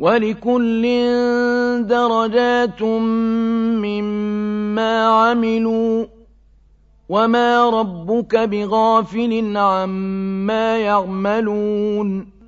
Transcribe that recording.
وَلِكُلٍّ دَرَجَاتٌ مِّمَّا عَمِلُوا ۚ وَمَا رَبُّكَ بِغَافِلٍ عَمَّا يَعْمَلُونَ